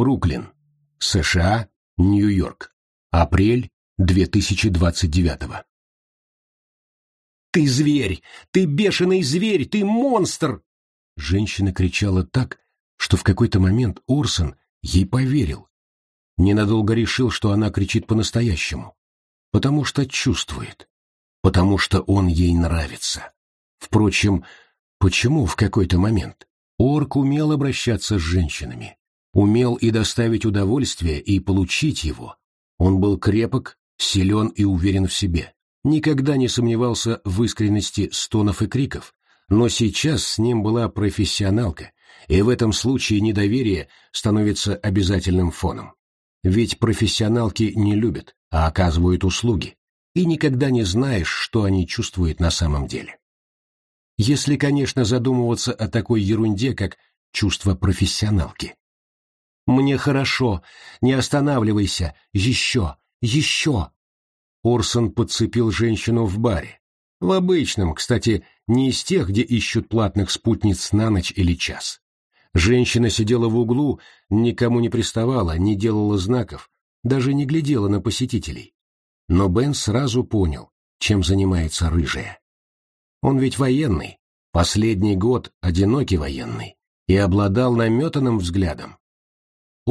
Бруклин, США, Нью-Йорк. Апрель 2029 «Ты зверь! Ты бешеный зверь! Ты монстр!» Женщина кричала так, что в какой-то момент Орсон ей поверил. Ненадолго решил, что она кричит по-настоящему. Потому что чувствует. Потому что он ей нравится. Впрочем, почему в какой-то момент? Орк умел обращаться с женщинами. Умел и доставить удовольствие, и получить его. Он был крепок, силен и уверен в себе. Никогда не сомневался в искренности стонов и криков, но сейчас с ним была профессионалка, и в этом случае недоверие становится обязательным фоном. Ведь профессионалки не любят, а оказывают услуги, и никогда не знаешь, что они чувствуют на самом деле. Если, конечно, задумываться о такой ерунде, как чувство профессионалки. «Мне хорошо, не останавливайся, еще, еще!» Орсон подцепил женщину в баре. В обычном, кстати, не из тех, где ищут платных спутниц на ночь или час. Женщина сидела в углу, никому не приставала, не делала знаков, даже не глядела на посетителей. Но Бен сразу понял, чем занимается рыжая. Он ведь военный, последний год одинокий военный, и обладал наметанным взглядом.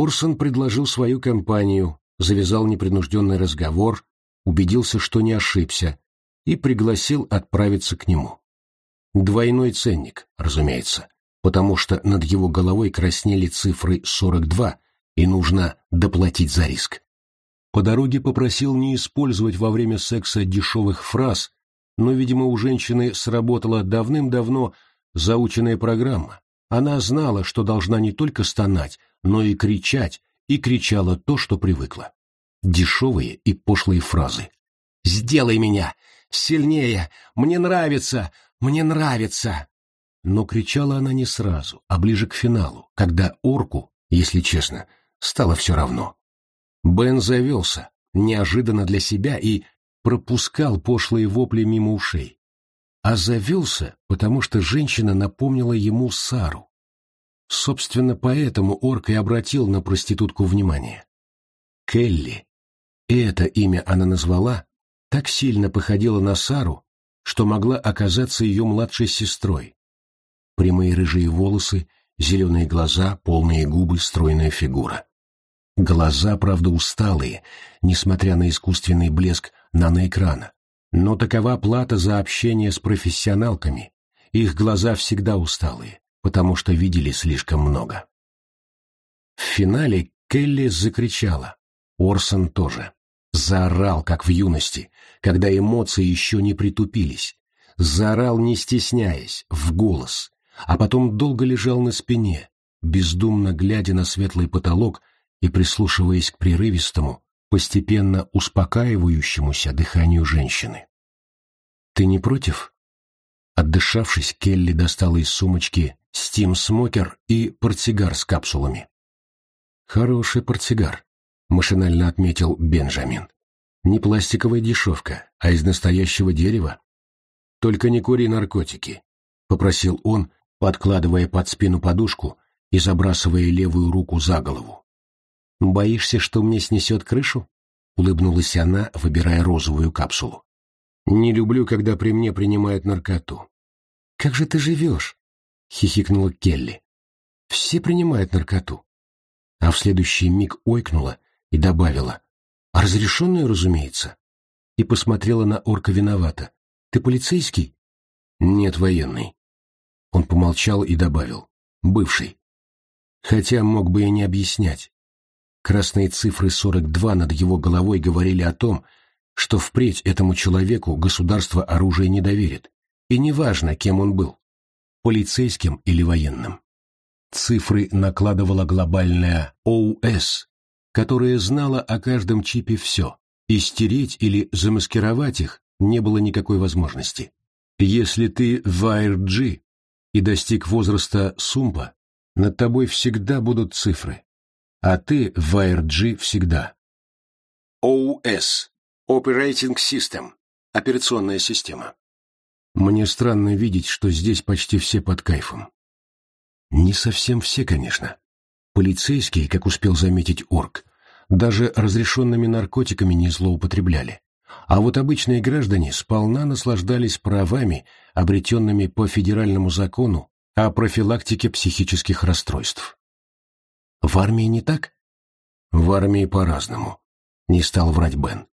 Орсон предложил свою компанию, завязал непринужденный разговор, убедился, что не ошибся, и пригласил отправиться к нему. Двойной ценник, разумеется, потому что над его головой краснели цифры 42, и нужно доплатить за риск. По дороге попросил не использовать во время секса дешевых фраз, но, видимо, у женщины сработала давным-давно заученная программа. Она знала, что должна не только стонать, но и кричать, и кричала то, что привыкла. Дешевые и пошлые фразы. «Сделай меня! Сильнее! Мне нравится! Мне нравится!» Но кричала она не сразу, а ближе к финалу, когда орку, если честно, стало все равно. Бен завелся, неожиданно для себя, и пропускал пошлые вопли мимо ушей. А завелся, потому что женщина напомнила ему Сару. Собственно, поэтому орк и обратил на проститутку внимание. Келли, это имя она назвала, так сильно походила на Сару, что могла оказаться ее младшей сестрой. Прямые рыжие волосы, зеленые глаза, полные губы, стройная фигура. Глаза, правда, усталые, несмотря на искусственный блеск наноэкрана. Но такова плата за общение с профессионалками. Их глаза всегда усталые, потому что видели слишком много. В финале Келли закричала. Орсон тоже. Заорал, как в юности, когда эмоции еще не притупились. Заорал, не стесняясь, в голос, а потом долго лежал на спине, бездумно глядя на светлый потолок и прислушиваясь к прерывистому, постепенно успокаивающемуся дыханию женщины. «Ты не против?» Отдышавшись, Келли достала из сумочки Steam Смокер и портсигар с капсулами. «Хороший портсигар», — машинально отметил Бенджамин. «Не пластиковая дешевка, а из настоящего дерева. Только не кури наркотики», — попросил он, подкладывая под спину подушку и забрасывая левую руку за голову. «Боишься, что мне снесет крышу?» — улыбнулась она, выбирая розовую капсулу. «Не люблю, когда при мне принимают наркоту». «Как же ты живешь?» — хихикнула Келли. «Все принимают наркоту». А в следующий миг ойкнула и добавила. «А разрешенную, разумеется». И посмотрела на орка виновато. «Ты полицейский?» «Нет, военный». Он помолчал и добавил. «Бывший». Хотя мог бы и не объяснять. Красные цифры 42 над его головой говорили о том, что впредь этому человеку государство оружие не доверит, и неважно, кем он был – полицейским или военным. Цифры накладывала глобальная ОУС, которая знала о каждом чипе все, и стереть или замаскировать их не было никакой возможности. Если ты в ARG и достиг возраста Сумпа, над тобой всегда будут цифры, а ты в ARG всегда. OS – Operating System – операционная система. Мне странно видеть, что здесь почти все под кайфом. Не совсем все, конечно. полицейские, как успел заметить Орк, даже разрешенными наркотиками не злоупотребляли. А вот обычные граждане сполна наслаждались правами, обретенными по федеральному закону о профилактике психических расстройств. В армии не так? В армии по-разному. Не стал врать Бен.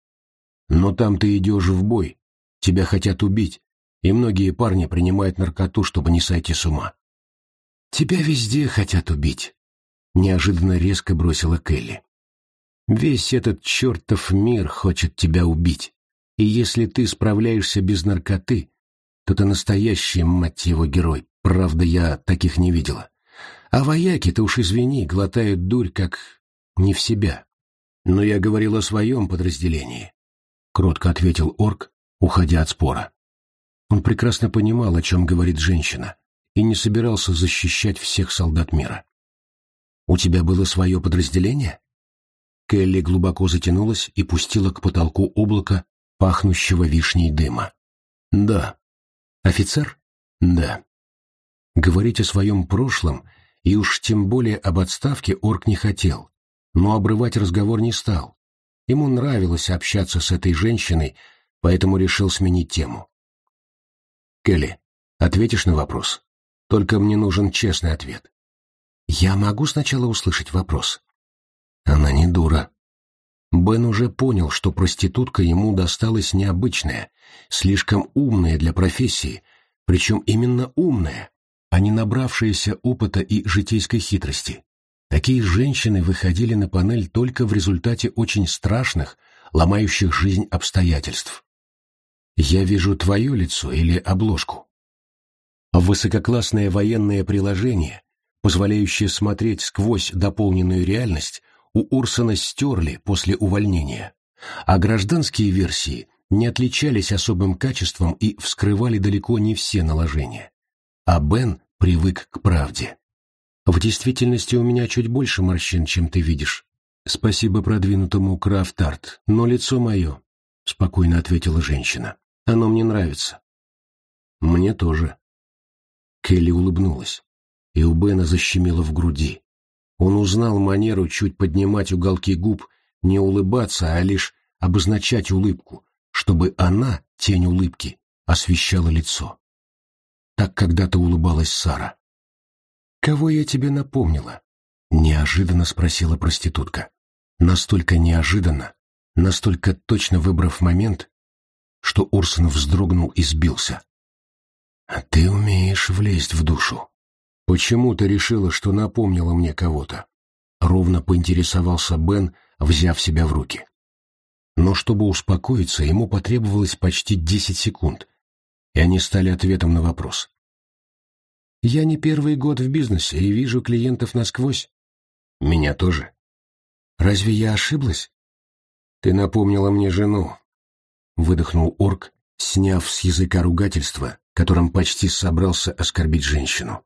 Но там ты идешь в бой, тебя хотят убить, и многие парни принимают наркоту, чтобы не сойти с ума. Тебя везде хотят убить, неожиданно резко бросила Келли. Весь этот чертов мир хочет тебя убить, и если ты справляешься без наркоты, то ты настоящий, мать его, герой. Правда, я таких не видела. А вояки, ты уж извини, глотают дурь как не в себя. Но я говорил о своем подразделении. Кротко ответил орк, уходя от спора. Он прекрасно понимал, о чем говорит женщина, и не собирался защищать всех солдат мира. «У тебя было свое подразделение?» Келли глубоко затянулась и пустила к потолку облако, пахнущего вишней дыма. «Да». «Офицер?» «Да». Говорить о своем прошлом и уж тем более об отставке орк не хотел, но обрывать разговор не стал. Ему нравилось общаться с этой женщиной, поэтому решил сменить тему. «Келли, ответишь на вопрос? Только мне нужен честный ответ». «Я могу сначала услышать вопрос?» Она не дура. Бен уже понял, что проститутка ему досталась необычная, слишком умная для профессии, причем именно умная, а не набравшаяся опыта и житейской хитрости. Такие женщины выходили на панель только в результате очень страшных, ломающих жизнь обстоятельств. «Я вижу твое лицо или обложку». Высококлассное военное приложение, позволяющее смотреть сквозь дополненную реальность, у Урсона стерли после увольнения, а гражданские версии не отличались особым качеством и вскрывали далеко не все наложения. А Бен привык к правде. В действительности у меня чуть больше морщин, чем ты видишь. Спасибо продвинутому Крафт-Арт, но лицо мое, — спокойно ответила женщина. Оно мне нравится. Мне тоже. Келли улыбнулась, и у Бена защемило в груди. Он узнал манеру чуть поднимать уголки губ, не улыбаться, а лишь обозначать улыбку, чтобы она, тень улыбки, освещала лицо. Так когда-то улыбалась Сара. «Кого я тебе напомнила?» — неожиданно спросила проститутка. Настолько неожиданно, настолько точно выбрав момент, что Урсон вздрогнул и сбился. «А ты умеешь влезть в душу», «Почему ты решила, что напомнила мне кого-то?» Ровно поинтересовался Бен, взяв себя в руки. Но чтобы успокоиться, ему потребовалось почти десять секунд, и они стали ответом на вопрос. «Я не первый год в бизнесе и вижу клиентов насквозь. Меня тоже. Разве я ошиблась?» «Ты напомнила мне жену», — выдохнул орк, сняв с языка ругательство, которым почти собрался оскорбить женщину.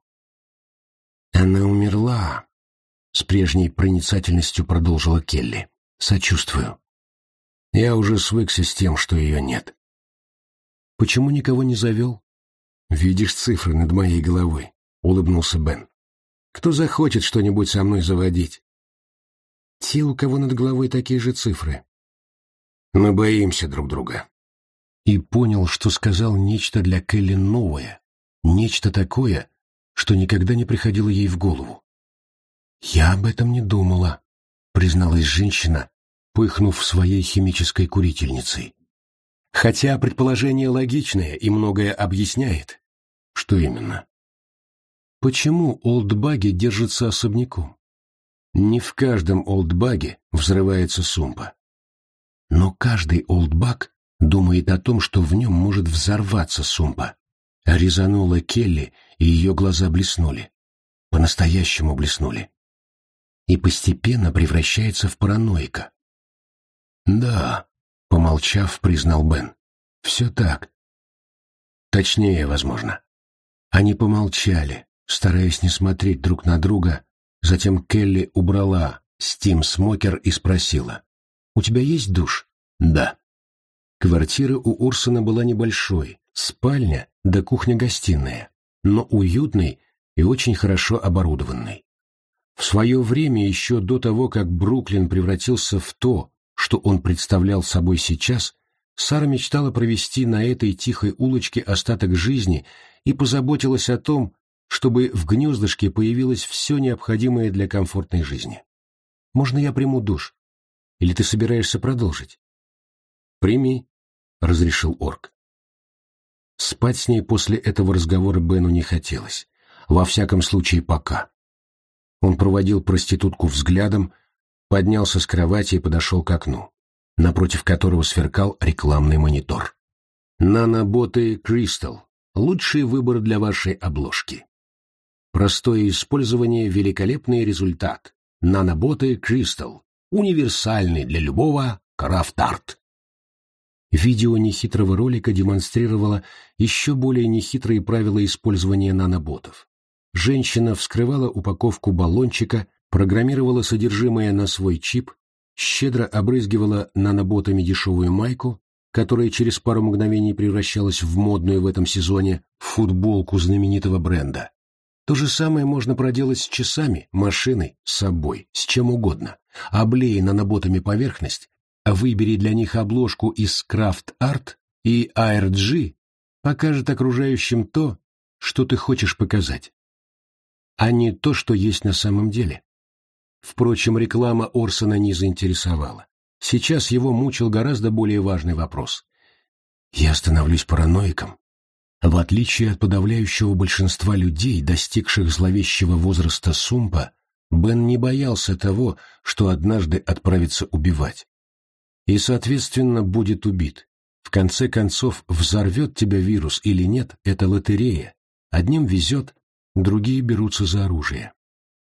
«Она умерла», — с прежней проницательностью продолжила Келли. «Сочувствую. Я уже свыкся с тем, что ее нет». «Почему никого не завел?» «Видишь цифры над моей головой», — улыбнулся Бен. «Кто захочет что-нибудь со мной заводить?» «Те, у кого над головой такие же цифры». «Мы боимся друг друга». И понял, что сказал нечто для Келли новое, нечто такое, что никогда не приходило ей в голову. «Я об этом не думала», — призналась женщина, пыхнув своей химической курительницей. Хотя предположение логичное и многое объясняет. Что именно? Почему олдбаги держатся особняком? Не в каждом олдбаге взрывается сумпа. Но каждый олдбаг думает о том, что в нем может взорваться сумпа. Резанула Келли, и ее глаза блеснули. По-настоящему блеснули. И постепенно превращается в параноика. «Да», — помолчав, признал Бен. «Все так. Точнее, возможно». Они помолчали, стараясь не смотреть друг на друга, затем Келли убрала Стим Смокер и спросила. «У тебя есть душ?» «Да». Квартира у Урсона была небольшой, спальня да кухня-гостиная, но уютной и очень хорошо оборудованной. В свое время, еще до того, как Бруклин превратился в то, что он представлял собой сейчас, Сара мечтала провести на этой тихой улочке остаток жизни и позаботилась о том, чтобы в гнездышке появилось все необходимое для комфортной жизни. «Можно я приму душ? Или ты собираешься продолжить?» «Прими», — разрешил орк. Спать с ней после этого разговора Бену не хотелось. Во всяком случае, пока. Он проводил проститутку взглядом, поднялся с кровати и подошел к окну, напротив которого сверкал рекламный монитор. «Наноботы Crystal. Лучший выбор для вашей обложки». Простое использование – великолепный результат. Наноботы Crystal. Универсальный для любого крафт-арт. Видео нехитрого ролика демонстрировало еще более нехитрые правила использования наноботов. Женщина вскрывала упаковку баллончика, программировала содержимое на свой чип, щедро обрызгивала наноботами дешевую майку, которая через пару мгновений превращалась в модную в этом сезоне футболку знаменитого бренда. То же самое можно проделать с часами, машиной, с собой, с чем угодно. Облей наноботами поверхность, выбери для них обложку из Art и ARG, покажет окружающим то, что ты хочешь показать, а не то, что есть на самом деле. Впрочем, реклама Орсона не заинтересовала. Сейчас его мучил гораздо более важный вопрос. Я становлюсь параноиком. В отличие от подавляющего большинства людей, достигших зловещего возраста Сумпа, Бен не боялся того, что однажды отправится убивать и, соответственно, будет убит. В конце концов, взорвет тебя вирус или нет, это лотерея. Одним везет, другие берутся за оружие.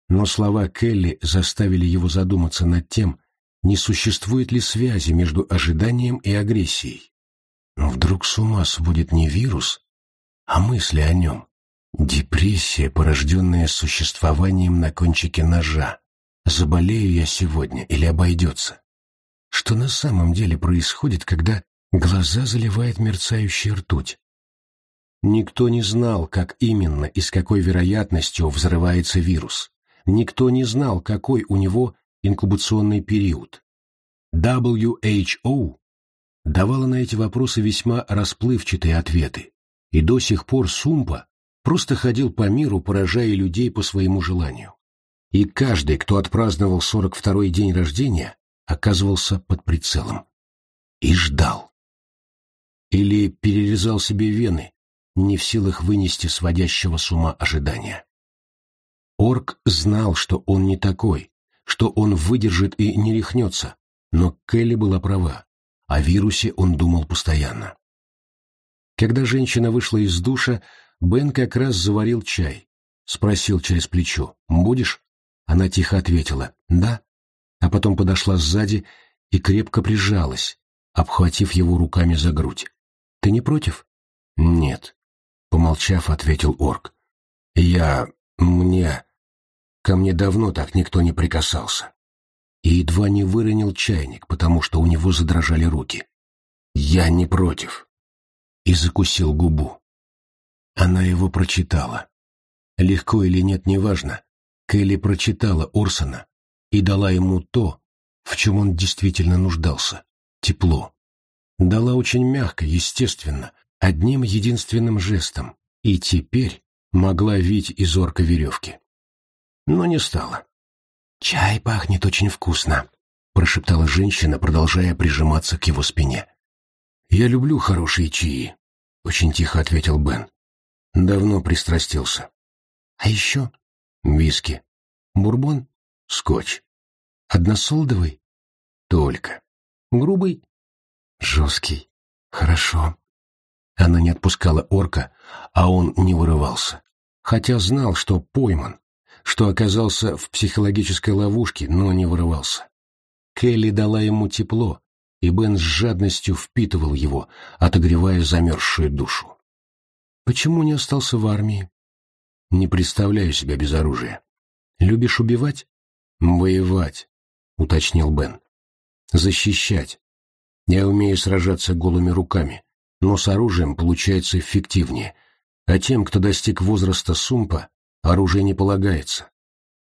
Но слова Келли заставили его задуматься над тем, не существует ли связи между ожиданием и агрессией. Вдруг с ума сводит не вирус, а мысли о нем. Депрессия, порожденная существованием на кончике ножа. Заболею я сегодня или обойдется? Что на самом деле происходит, когда глаза заливает мерцающая ртуть? Никто не знал, как именно и с какой вероятностью взрывается вирус. Никто не знал, какой у него инкубационный период. WHO давала на эти вопросы весьма расплывчатые ответы, и до сих пор Сумпа просто ходил по миру, поражая людей по своему желанию. И каждый, кто отпраздновал 42-й день рождения, оказывался под прицелом. И ждал. Или перерезал себе вены, не в силах вынести сводящего с ума ожидания. Орк знал, что он не такой, что он выдержит и не рехнется, но Келли была права. О вирусе он думал постоянно. Когда женщина вышла из душа, Бен как раз заварил чай. Спросил через плечо «Будешь?» Она тихо ответила «Да» а потом подошла сзади и крепко прижалась, обхватив его руками за грудь. «Ты не против?» «Нет», — помолчав, ответил орк. «Я... мне... ко мне давно так никто не прикасался». И едва не выронил чайник, потому что у него задрожали руки. «Я не против». И закусил губу. Она его прочитала. Легко или нет, неважно. Келли прочитала Орсона, и дала ему то, в чем он действительно нуждался — тепло. Дала очень мягко, естественно, одним единственным жестом, и теперь могла вить из орка веревки. Но не стала. «Чай пахнет очень вкусно», — прошептала женщина, продолжая прижиматься к его спине. «Я люблю хорошие чаи», — очень тихо ответил Бен. Давно пристрастился. «А еще?» «Виски». «Бурбон?» Скотч. Односолдовый? Только. Грубый? Жесткий. Хорошо. Она не отпускала орка, а он не вырывался. Хотя знал, что пойман, что оказался в психологической ловушке, но не вырывался. Келли дала ему тепло, и Бен с жадностью впитывал его, отогревая замерзшую душу. Почему не остался в армии? Не представляю себя без оружия. Любишь убивать? «Воевать», — уточнил Бен. «Защищать. Я умею сражаться голыми руками, но с оружием получается эффективнее, а тем, кто достиг возраста сумпа, оружие не полагается.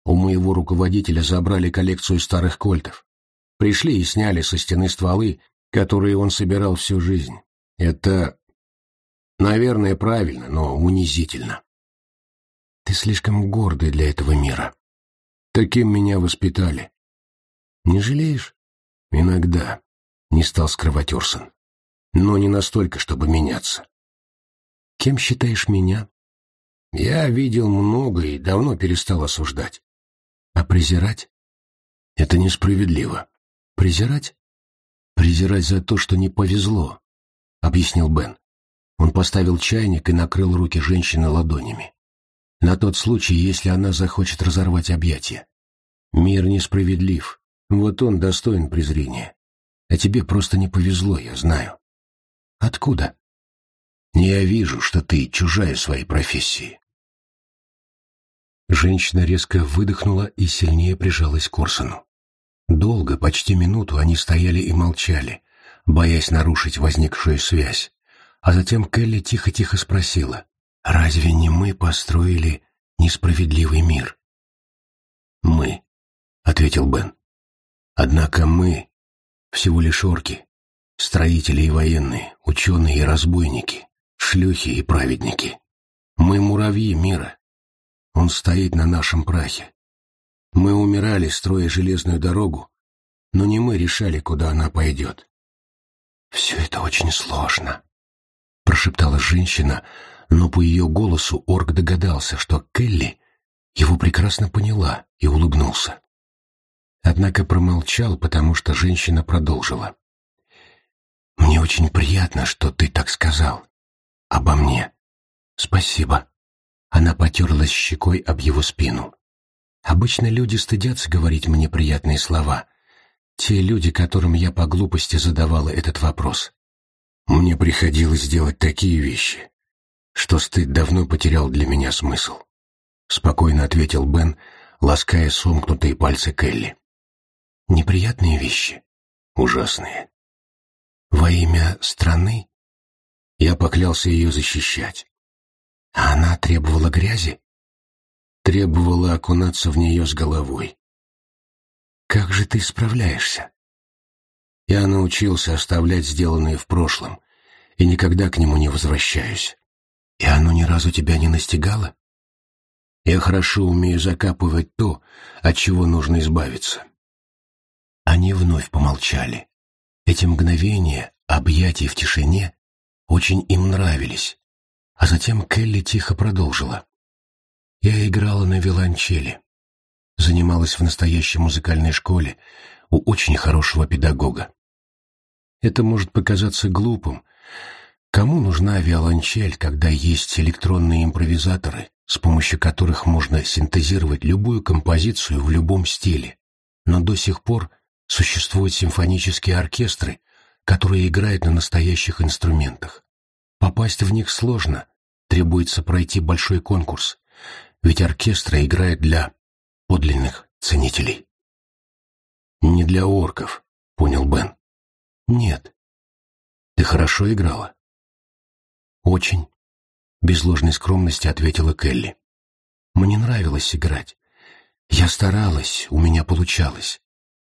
У моего руководителя забрали коллекцию старых кольтов. Пришли и сняли со стены стволы, которые он собирал всю жизнь. Это, наверное, правильно, но унизительно. Ты слишком гордый для этого мира. Таким меня воспитали. Не жалеешь? Иногда. Не стал скрывать Орсон. Но не настолько, чтобы меняться. Кем считаешь меня? Я видел много и давно перестал осуждать. А презирать? Это несправедливо. Презирать? Презирать за то, что не повезло, объяснил Бен. Он поставил чайник и накрыл руки женщины ладонями. На тот случай, если она захочет разорвать объятия. Мир несправедлив. Вот он достоин презрения. А тебе просто не повезло, я знаю. Откуда? Я вижу, что ты чужая своей профессии. Женщина резко выдохнула и сильнее прижалась к Орсону. Долго, почти минуту, они стояли и молчали, боясь нарушить возникшую связь. А затем Келли тихо-тихо спросила, «Разве не мы построили несправедливый мир?» «Мы», — ответил Бен. «Однако мы всего лишь орки, строители и военные, ученые и разбойники, шлюхи и праведники. Мы муравьи мира, он стоит на нашем прахе. Мы умирали, строя железную дорогу, но не мы решали, куда она пойдет. «Все это очень сложно», — прошептала женщина, но по ее голосу орк догадался, что Келли его прекрасно поняла и улыбнулся. Однако промолчал, потому что женщина продолжила. «Мне очень приятно, что ты так сказал. Обо мне. Спасибо». Она потерлась щекой об его спину. Обычно люди стыдятся говорить мне приятные слова. Те люди, которым я по глупости задавала этот вопрос. Мне приходилось делать такие вещи, что стыд давно потерял для меня смысл. Спокойно ответил Бен, лаская сомкнутые пальцы Келли. Неприятные вещи. Ужасные. Во имя страны я поклялся ее защищать. А она требовала грязи? Требовала окунаться в нее с головой. Как же ты справляешься? Я научился оставлять сделанное в прошлом и никогда к нему не возвращаюсь. И оно ни разу тебя не настигало? Я хорошо умею закапывать то, от чего нужно избавиться. Они вновь помолчали. Эти мгновения, объятий в тишине, очень им нравились, а затем Келли тихо продолжила. «Я играла на виолончели. Занималась в настоящей музыкальной школе у очень хорошего педагога. Это может показаться глупым. Кому нужна виолончель, когда есть электронные импровизаторы, с помощью которых можно синтезировать любую композицию в любом стиле? Но до сих пор существуют симфонические оркестры, которые играют на настоящих инструментах. Попасть в них сложно, требуется пройти большой конкурс, ведь оркестры играют для подлинных ценителей. «Не для орков», — понял Бен. «Нет. Ты хорошо играла?» «Очень», — без ложной скромности ответила Келли. «Мне нравилось играть. Я старалась, у меня получалось.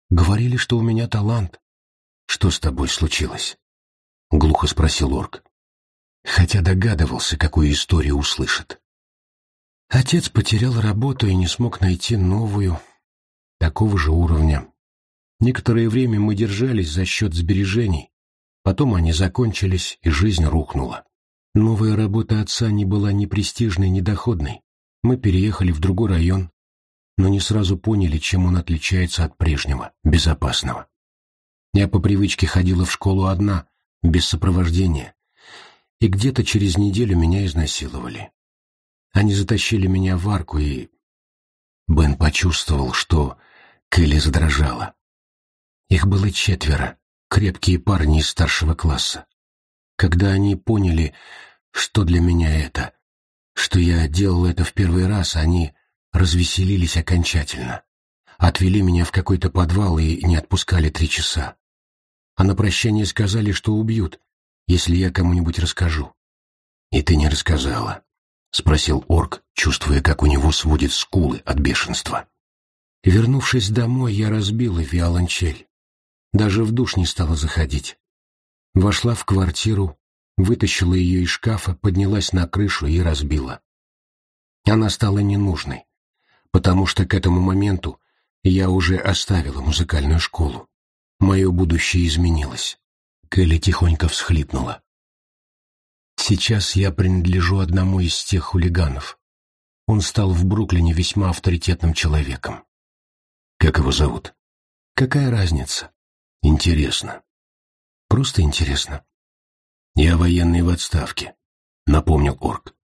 Говорили, что у меня талант. Что с тобой случилось?» — глухо спросил орк хотя догадывался, какую историю услышит. Отец потерял работу и не смог найти новую, такого же уровня. Некоторое время мы держались за счет сбережений, потом они закончились, и жизнь рухнула. Новая работа отца не была ни престижной, ни доходной. Мы переехали в другой район, но не сразу поняли, чем он отличается от прежнего, безопасного. Я по привычке ходила в школу одна, без сопровождения, и где-то через неделю меня изнасиловали. Они затащили меня в арку, и... Бен почувствовал, что Келли задрожала. Их было четверо, крепкие парни из старшего класса. Когда они поняли, что для меня это, что я делал это в первый раз, они развеселились окончательно. Отвели меня в какой-то подвал и не отпускали три часа. А на прощание сказали, что убьют, если я кому-нибудь расскажу. И ты не рассказала, — спросил орк, чувствуя, как у него сводит скулы от бешенства. Вернувшись домой, я разбила виолончель. Даже в душ не стала заходить. Вошла в квартиру, вытащила ее из шкафа, поднялась на крышу и разбила. Она стала ненужной, потому что к этому моменту я уже оставила музыкальную школу. Мое будущее изменилось. Келли тихонько всхлипнула. Сейчас я принадлежу одному из тех хулиганов. Он стал в Бруклине весьма авторитетным человеком. Как его зовут? Какая разница? Интересно. Просто интересно. Я военный в отставке, напомнил Орк.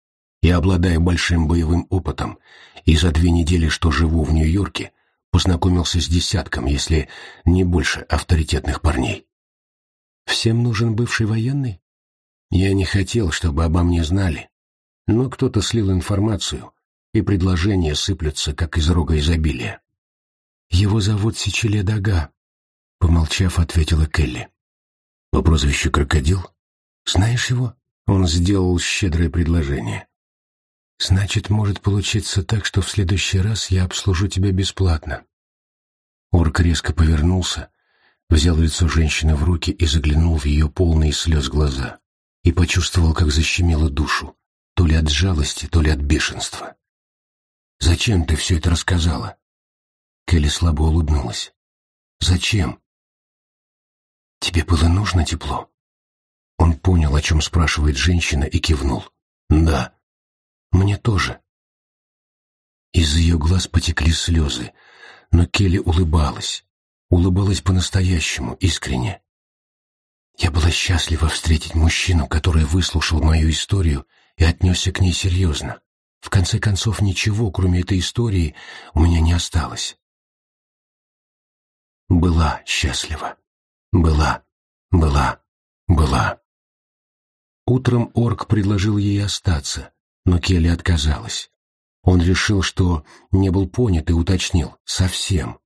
Я обладаю большим боевым опытом, и за две недели, что живу в Нью-Йорке, познакомился с десятком, если не больше, авторитетных парней. Всем нужен бывший военный? Я не хотел, чтобы обо мне знали, но кто-то слил информацию, и предложения сыплются, как из рога изобилия. «Его зовут Сичиле Дага», — помолчав, ответила Келли. «По прозвищу Крокодил? Знаешь его?» Он сделал щедрое предложение. «Значит, может получиться так, что в следующий раз я обслужу тебя бесплатно». Орк резко повернулся, взял лицо женщины в руки и заглянул в ее полные слез глаза и почувствовал, как защемило душу, то ли от жалости, то ли от бешенства. «Зачем ты все это рассказала?» Келли слабо улыбнулась. «Зачем?» «Тебе было нужно тепло?» Он понял, о чем спрашивает женщина, и кивнул. «Да, мне тоже». Из ее глаз потекли слезы, но Келли улыбалась, улыбалась по-настоящему, искренне. Я была счастлива встретить мужчину, который выслушал мою историю и отнесся к ней серьезно. В конце концов, ничего, кроме этой истории, у меня не осталось. Была счастлива. Была, была, была. Утром Орк предложил ей остаться, но Келли отказалась. Он решил, что не был понят и уточнил «совсем».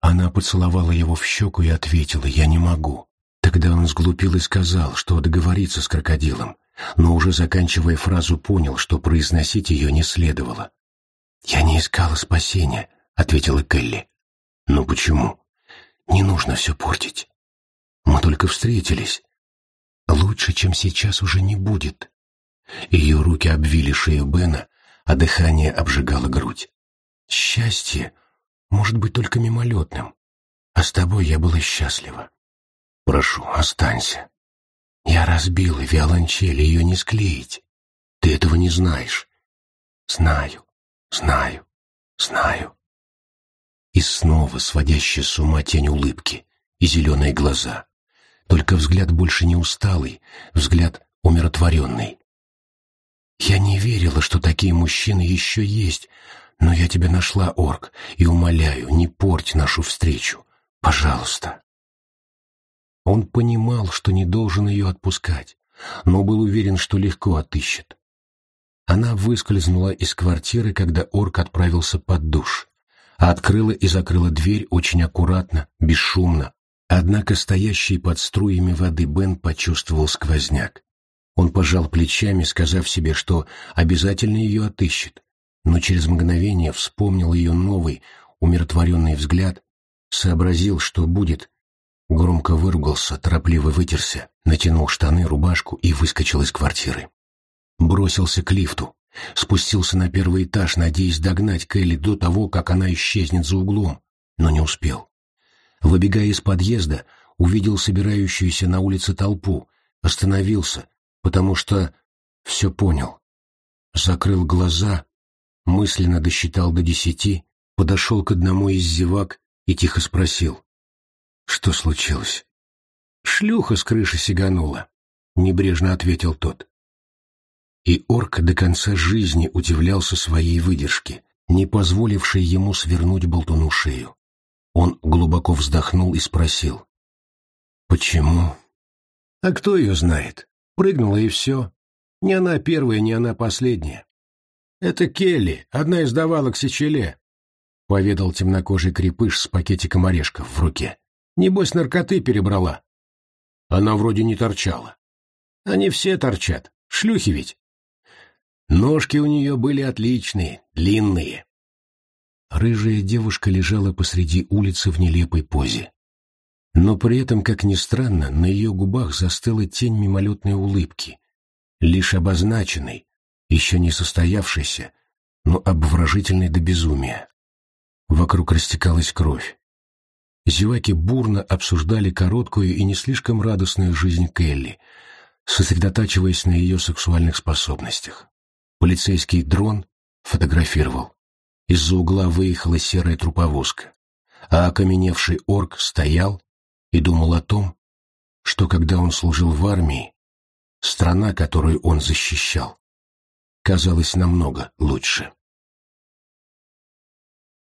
Она поцеловала его в щеку и ответила «я не могу». Тогда он сглупил и сказал, что договорится с крокодилом, но уже заканчивая фразу понял, что произносить ее не следовало. «Я не искала спасения», — ответила Келли. «Но почему? Не нужно все портить. Мы только встретились. Лучше, чем сейчас, уже не будет». Ее руки обвили шею Бена, а дыхание обжигало грудь. Счастье может быть только мимолетным, а с тобой я была счастлива. Прошу, останься. Я разбила виолончель, ее не склеить. Ты этого не знаешь. Знаю, знаю, знаю. И снова сводящая с ума тень улыбки и зеленые глаза. Только взгляд больше не усталый, взгляд умиротворенный. Я не верила, что такие мужчины еще есть, но я тебя нашла, Орк, и умоляю, не порть нашу встречу. Пожалуйста. Он понимал, что не должен ее отпускать, но был уверен, что легко отыщет. Она выскользнула из квартиры, когда Орк отправился под душ, а открыла и закрыла дверь очень аккуратно, бесшумно. Однако стоящий под струями воды Бен почувствовал сквозняк. Он пожал плечами, сказав себе, что обязательно ее отыщет, но через мгновение вспомнил ее новый, умиротворенный взгляд, сообразил, что будет, громко выругался, торопливо вытерся, натянул штаны, рубашку и выскочил из квартиры. Бросился к лифту, спустился на первый этаж, надеясь догнать Келли до того, как она исчезнет за углом, но не успел. Выбегая из подъезда, увидел собирающуюся на улице толпу, остановился, потому что все понял. Закрыл глаза, мысленно досчитал до десяти, подошел к одному из зевак и тихо спросил. Что случилось? Шлюха с крыши сиганула, небрежно ответил тот. И орк до конца жизни удивлялся своей выдержке, не позволившей ему свернуть болтуну шею. Он глубоко вздохнул и спросил. «Почему?» «А кто ее знает? Прыгнула и все. Не она первая, не она последняя. Это Келли, одна из давалок Сечеле, — поведал темнокожий крепыш с пакетиком орешков в руке. Небось, наркоты перебрала. Она вроде не торчала. Они все торчат. Шлюхи ведь. Ножки у нее были отличные, длинные. рыжая девушка лежала посреди улицы в нелепой позе. Но при этом, как ни странно, на ее губах застыла тень мимолетной улыбки, лишь обозначенной, еще не состоявшейся, но обворожительной до безумия. Вокруг растекалась кровь. Зеваки бурно обсуждали короткую и не слишком радостную жизнь Келли, сосредотачиваясь на ее сексуальных способностях. Полицейский дрон фотографировал. Из-за угла выехала серая труповозка, а окаменевший орк стоял и думал о том, что когда он служил в армии, страна, которую он защищал, казалась намного лучше.